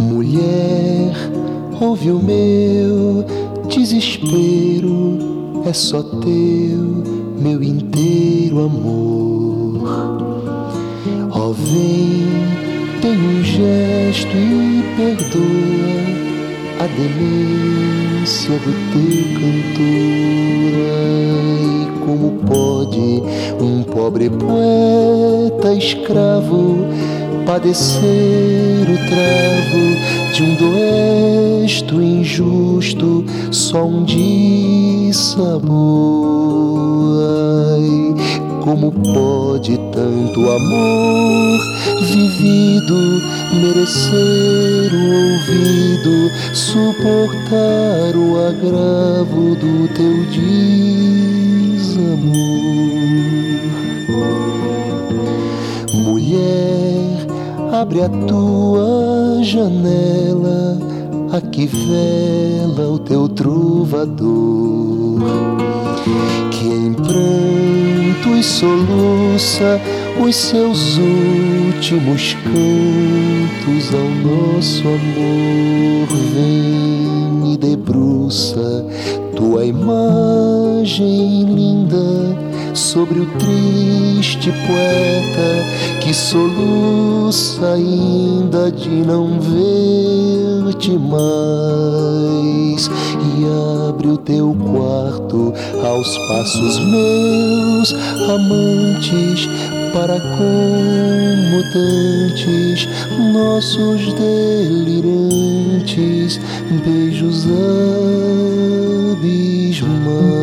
Mulher, ouve o meu desespero, é só teu, meu inteiro amor. Ó, oh, vem, tem um gesto e perdoa a demência do teu cantor. Ai, como pode um pobre poeta escravo padecer o travo de um doesto injusto, só um dissabor. Como pode tanto amor vivido merecer o ouvido, suportar o agravo do teu desamor? Mulher, abre a tua janela, aqui vela o teu trovador, que em prantos soluça os seus últimos cantos ao nosso amor. Vem e debruça tua imagem linda sobre o triste poeta que soluça ainda de não ver-te mais e abre o teu quarto aos passos meus amantes para comutantes, nossos delirantes beijos abismais.